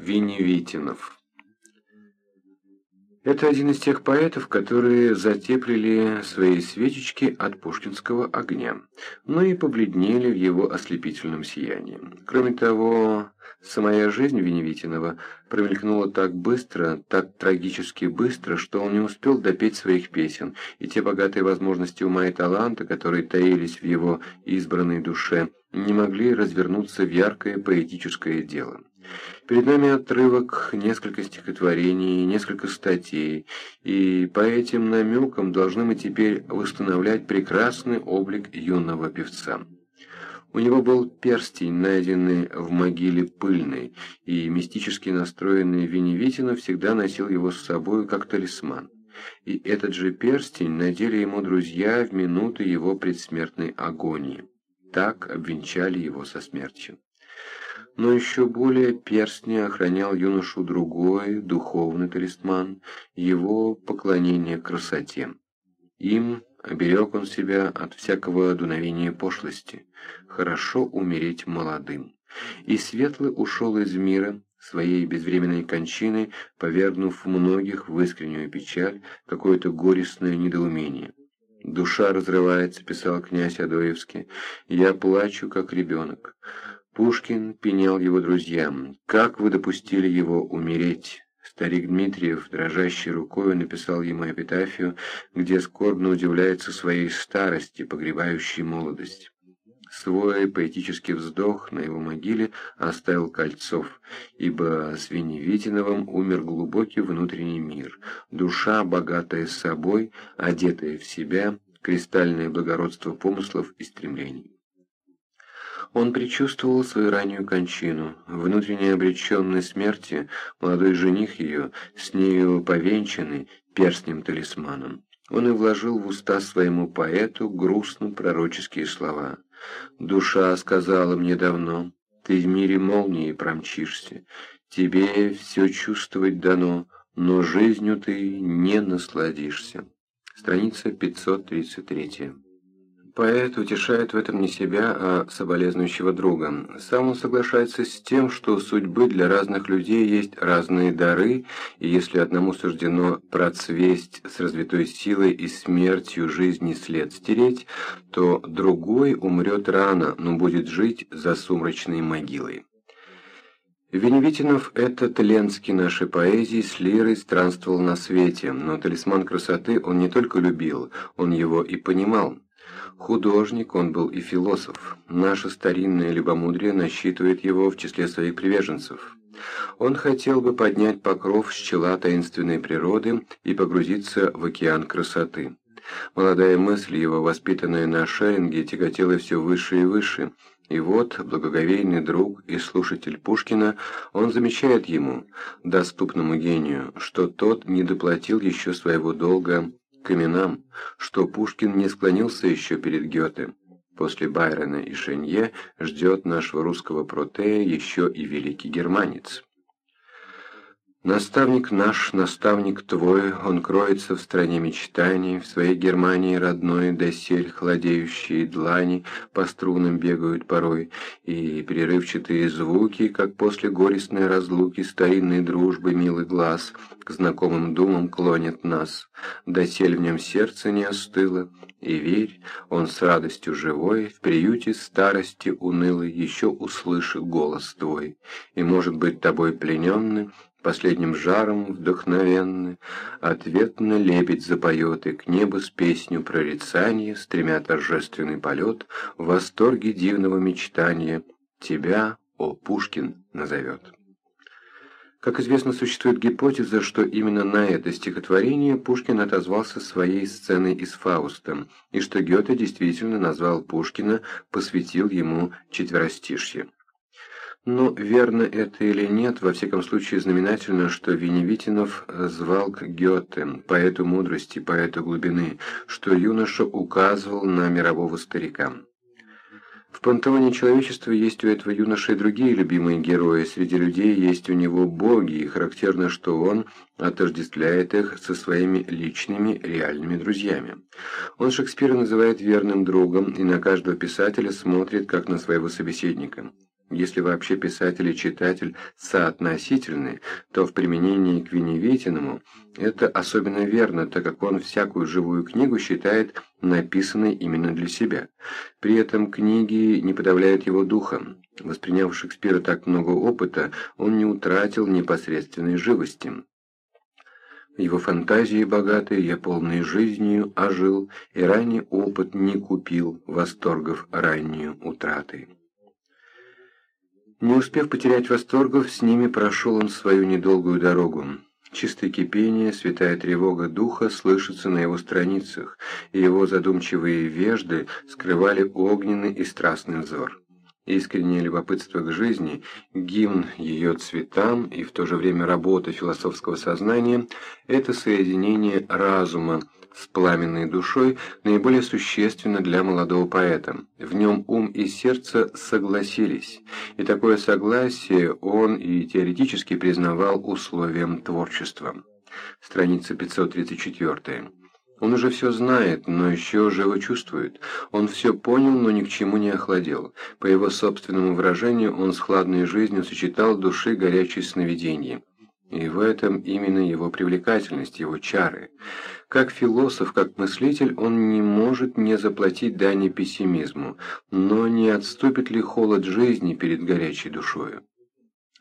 Веневитинов Это один из тех поэтов, которые затеплили свои свечечки от пушкинского огня, но и побледнели в его ослепительном сиянии. Кроме того, самая жизнь Веневитинова промелькнула так быстро, так трагически быстро, что он не успел допеть своих песен, и те богатые возможности ума и таланта, которые таились в его избранной душе, не могли развернуться в яркое поэтическое дело. Перед нами отрывок, несколько стихотворений, несколько статей, и по этим намекам должны мы теперь восстановлять прекрасный облик юного певца. У него был перстень, найденный в могиле пыльной, и мистически настроенный Веневитина всегда носил его с собой как талисман. И этот же перстень надели ему друзья в минуты его предсмертной агонии. Так обвенчали его со смертью. Но еще более перстни охранял юношу другой, духовный талисман, его поклонение красоте. Им оберег он себя от всякого дуновения пошлости. Хорошо умереть молодым. И светлый ушел из мира, своей безвременной кончиной, повергнув многих в искреннюю печаль, какое-то горестное недоумение. «Душа разрывается», — писал князь Адоевский, — «я плачу, как ребенок». Пушкин пенял его друзьям. «Как вы допустили его умереть?» Старик Дмитриев, дрожащей рукой, написал ему эпитафию, где скорбно удивляется своей старости, погребающей молодость. Свой поэтический вздох на его могиле оставил Кольцов, ибо с Веневитиновым умер глубокий внутренний мир, душа, богатая собой, одетая в себя, кристальное благородство помыслов и стремлений. Он предчувствовал свою раннюю кончину. Внутренне обреченной смерти молодой жених ее, с нею повенчанный, перстнем-талисманом. Он и вложил в уста своему поэту грустно пророческие слова – Душа сказала мне давно, ты в мире молнии промчишься, тебе все чувствовать дано, но жизнью ты не насладишься. Страница 533. Поэт утешает в этом не себя, а соболезнующего друга. Сам он соглашается с тем, что судьбы для разных людей есть разные дары, и если одному суждено процвесть с развитой силой и смертью жизни след стереть, то другой умрет рано, но будет жить за сумрачной могилой. Веневитинов – это Ленский нашей поэзии, с лирой странствовал на свете, но талисман красоты он не только любил, он его и понимал. Художник он был и философ. Наше старинное любомудрие насчитывает его в числе своих приверженцев. Он хотел бы поднять покров с чела таинственной природы и погрузиться в океан красоты. Молодая мысль его, воспитанная на шеринге, тяготела все выше и выше, и вот, благоговейный друг и слушатель Пушкина, он замечает ему, доступному гению, что тот не доплатил еще своего долга именам, что Пушкин не склонился еще перед Гёте. После Байрона и Шенье ждет нашего русского протея еще и великий германец. Наставник наш, наставник твой, он кроется в стране мечтаний, в своей Германии родной, досель хладеющие длани по струнам бегают порой, и перерывчатые звуки, как после горестной разлуки старинной дружбы милый глаз, к знакомым думам клонит нас. Досель в нем сердце не остыло, и верь, он с радостью живой, в приюте старости унылой еще услышит голос твой, и, может быть, тобой плененный, Последним жаром вдохновенны, Ответно лебедь запоет, И к небу с песню прорицания, Стремя торжественный полет, В восторге дивного мечтания Тебя, о Пушкин, назовет. Как известно, существует гипотеза, что именно на это стихотворение Пушкин отозвался своей сценой из Фауста, и что Гёте действительно назвал Пушкина, посвятил ему четверостишье. Но верно это или нет, во всяком случае знаменательно, что Веневитинов звал к Гёте, поэту мудрости, поэту глубины, что юноша указывал на мирового старика. В пантеоне человечества есть у этого юноши и другие любимые герои, среди людей есть у него боги, и характерно, что он отождествляет их со своими личными реальными друзьями. Он Шекспира называет верным другом и на каждого писателя смотрит как на своего собеседника. Если вообще писатель и читатель соотносительны, то в применении к Веневитиному это особенно верно, так как он всякую живую книгу считает написанной именно для себя. При этом книги не подавляют его духом. Восприняв Шекспира так много опыта, он не утратил непосредственной живости. Его фантазии богатые, я полной жизнью ожил, и ранний опыт не купил восторгов раннюю утраты. Не успев потерять восторгов, с ними прошел он свою недолгую дорогу. Чистое кипение, святая тревога духа слышится на его страницах, и его задумчивые вежды скрывали огненный и страстный взор. Искреннее любопытство к жизни, гимн ее цветам и в то же время работа философского сознания – это соединение разума, с пламенной душой наиболее существенно для молодого поэта. В нем ум и сердце согласились, и такое согласие он и теоретически признавал условием творчества. Страница 534. Он уже все знает, но еще живо чувствует. Он все понял, но ни к чему не охладел. По его собственному выражению, он с хладной жизнью сочетал души горячие сновидения. И в этом именно его привлекательность, его чары. Как философ, как мыслитель, он не может не заплатить дани пессимизму, но не отступит ли холод жизни перед горячей душою?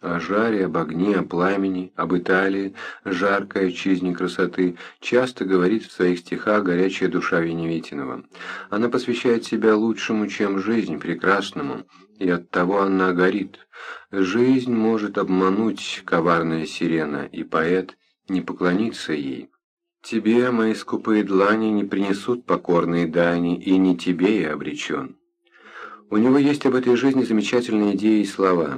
О жаре, об огне, о пламени, об Италии, жаркой отчизне красоты, часто говорит в своих стихах горячая душа Веневитинова. Она посвящает себя лучшему, чем жизнь, прекрасному, и оттого она горит. Жизнь может обмануть коварная сирена, и поэт не поклонится ей. Тебе мои скупые длани не принесут покорные дани, и не тебе я обречен. У него есть об этой жизни замечательные идеи и слова.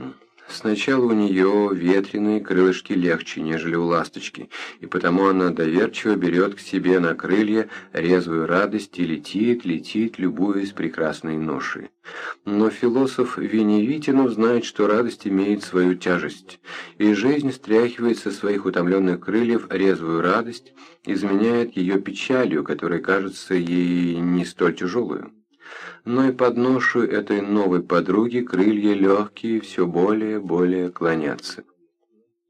Сначала у нее ветреные крылышки легче, нежели у ласточки, и потому она доверчиво берет к себе на крылья резвую радость и летит, летит, любуясь прекрасной ношей. Но философ Веневитинов знает, что радость имеет свою тяжесть, и жизнь стряхивает со своих утомленных крыльев резвую радость, изменяет ее печалью, которая кажется ей не столь тяжелую но и под ношу этой новой подруги крылья легкие все более и более клонятся.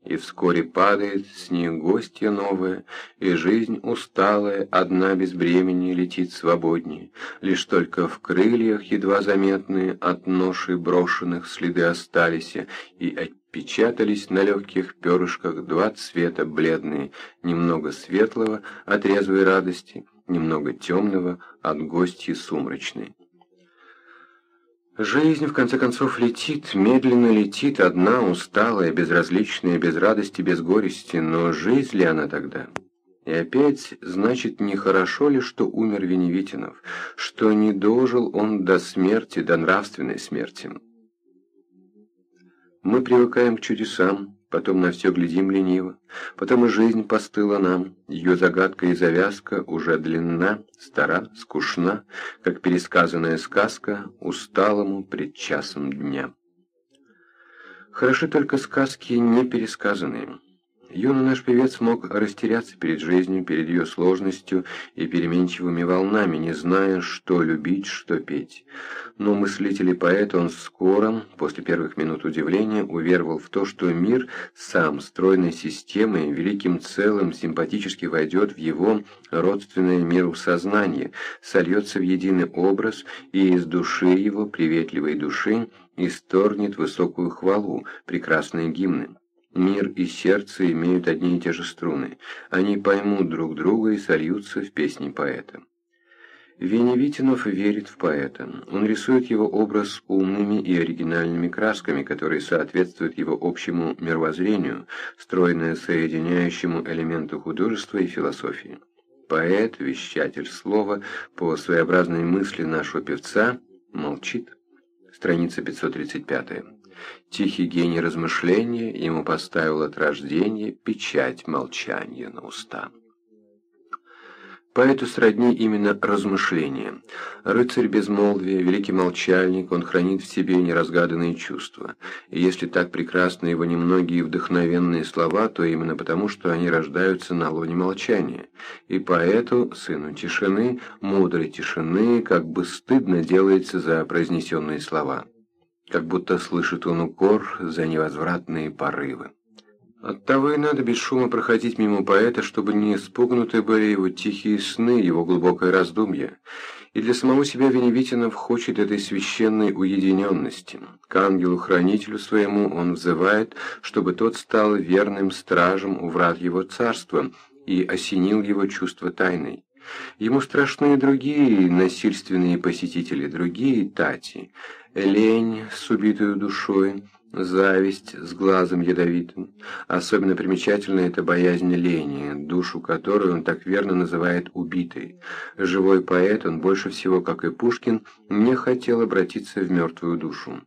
И вскоре падает с них гостья новая, и жизнь усталая, одна без бремени летит свободнее, лишь только в крыльях едва заметные от ноши брошенных следы остались, и отпечатались на легких перышках два цвета бледные, немного светлого от резвой радости, немного темного от гостьи сумрачной. Жизнь, в конце концов, летит, медленно летит, одна, усталая, безразличная, без радости, без горести, но жизнь ли она тогда? И опять, значит, нехорошо ли, что умер Веневитинов, что не дожил он до смерти, до нравственной смерти? Мы привыкаем к чудесам, потом на все глядим лениво, потом и жизнь постыла нам, ее загадка и завязка уже длинна, стара, скучна, как пересказанная сказка усталому пред часом дня. Хороши только сказки не пересказанные. Юный наш певец мог растеряться перед жизнью, перед ее сложностью и переменчивыми волнами, не зная, что любить, что петь. Но мыслитель и поэт он скоро, после первых минут удивления, уверовал в то, что мир сам, стройной системой, великим целым, симпатически войдет в его родственное миру сознание, сольется в единый образ и из души его, приветливой души, исторгнет высокую хвалу, прекрасные гимны. Мир и сердце имеют одни и те же струны. Они поймут друг друга и сольются в песни поэта. Веневитинов верит в поэта. Он рисует его образ умными и оригинальными красками, которые соответствуют его общему мировоззрению, стройно соединяющему элементы художества и философии. Поэт, вещатель слова, по своеобразной мысли нашего певца, молчит. Страница 535. Тихий гений размышления ему поставил от рождения печать молчания на уста. Поэту сродни именно размышления. Рыцарь безмолвия, великий молчальник, он хранит в себе неразгаданные чувства. И если так прекрасны его немногие вдохновенные слова, то именно потому, что они рождаются на лоне молчания. И поэту, сыну тишины, мудрой тишины, как бы стыдно делается за произнесенные слова. Как будто слышит он укор за невозвратные порывы. Оттого и надо без шума проходить мимо поэта, чтобы не спугнуты были его тихие сны, его глубокое раздумье. И для самого себя Веневитинов хочет этой священной уединенности. К ангелу-хранителю своему он взывает, чтобы тот стал верным стражем у врат его царства и осенил его чувство тайной. Ему страшны другие насильственные посетители, другие тати, лень с убитой душой, зависть с глазом ядовитым. Особенно примечательна эта боязнь лени, душу которую он так верно называет убитой. Живой поэт, он больше всего, как и Пушкин, не хотел обратиться в мертвую душу.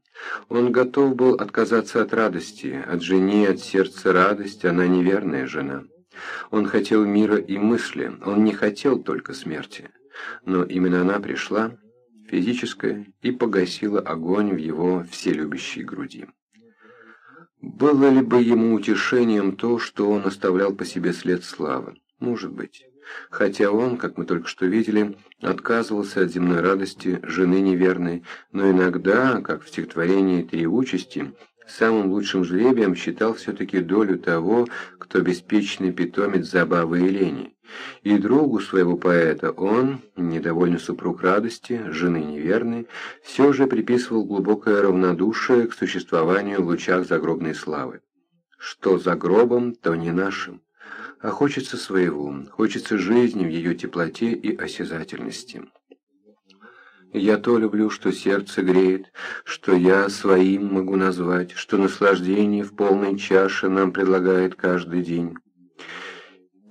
Он готов был отказаться от радости, от жени, от сердца радость, она неверная жена. Он хотел мира и мысли, он не хотел только смерти. Но именно она пришла, физическая, и погасила огонь в его вселюбящей груди. Было ли бы ему утешением то, что он оставлял по себе след славы? Может быть. Хотя он, как мы только что видели, отказывался от земной радости жены неверной, но иногда, как в стихотворении «Три участи», самым лучшим жребием считал все-таки долю того, кто беспечный питомец забавы и лени. И другу своего поэта он, недовольный супруг радости, жены неверной, все же приписывал глубокое равнодушие к существованию в лучах загробной славы. Что за гробом, то не нашим. А хочется своего, хочется жизни в ее теплоте и осязательности. Я то люблю, что сердце греет, что я своим могу назвать, что наслаждение в полной чаше нам предлагает каждый день.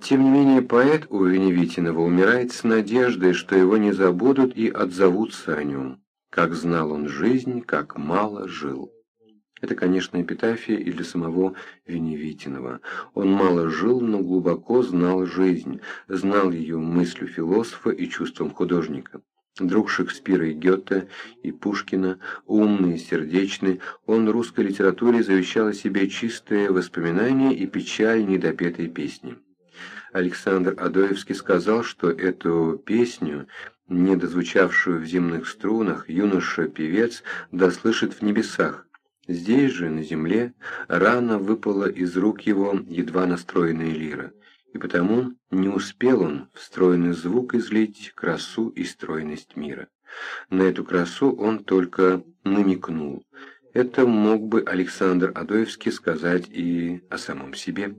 Тем не менее, поэт у Веневитинова умирает с надеждой, что его не забудут и отзовутся о нем. Как знал он жизнь, как мало жил. Это, конечно, эпитафия и для самого Веневитинова. Он мало жил, но глубоко знал жизнь, знал ее мыслью философа и чувством художника. Друг Шекспира и Гёте, и Пушкина, умный, сердечный, он русской литературе завещал о себе чистые воспоминания и печаль недопетой песни. Александр Адоевский сказал, что эту песню, недозвучавшую в земных струнах, юноша-певец дослышит в небесах. Здесь же, на земле, рано выпала из рук его едва настроенная лира, и потому не успел он встроенный звук излить красу и стройность мира. На эту красу он только намекнул. Это мог бы Александр Адоевский сказать и о самом себе.